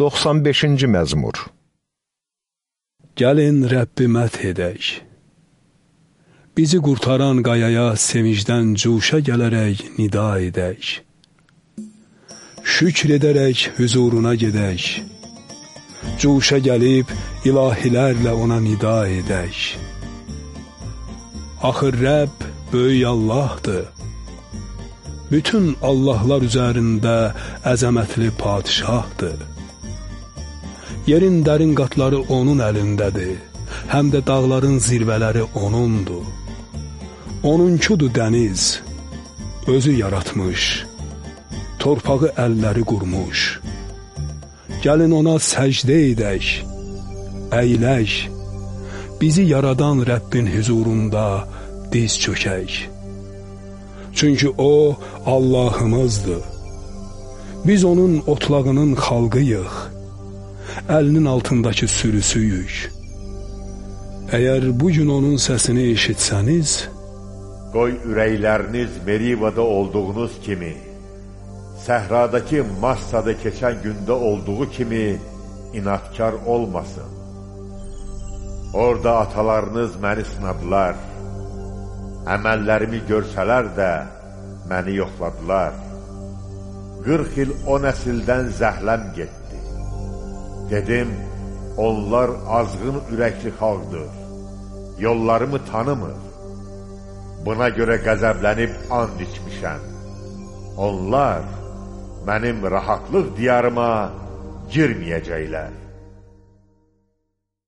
95-ci məzmur Gəlin Rəbbi məth edək. Bizi qurtaran qayaya sevincdən cuşa gələrək nida edək. Şükr edərək hüzuruna gedək. Cuşa gəlib ilahilərlə ona nida edək. Axır Rəbb böyük Allahdır. Bütün Allahlar üzərində əzəmətli padişahdır. Yerin dərin qatları onun əlindədir, həm də dağların zirvələri onundur. Onunkudur dəniz, özü yaratmış, torpağı əlləri qurmuş. Gəlin ona səcdə edək, əylək, bizi yaradan Rəbbin hüzurunda diz çökək. Çünki O Allahımızdır. Biz onun otlağının xalqıyıq əlinin altındakı sürüsüyük. Əgər bu gün onun səsini eşitsəniz, qoy ürəkləriniz Merivada olduğunuz kimi, səhradakı Massada keçən gündə olduğu kimi inatkar olmasın. Orada atalarınız məni sınadılar, əməllərimi görsələr də məni yoxladılar. 40 il o nəsildən zəhləm getdi. Dedim, onlar azğın ürəkli xalqdır, yollarımı tanımır. Buna görə qəzəblənib and içmişəm. Onlar mənim rahatlıq diyarıma girməyəcəklər.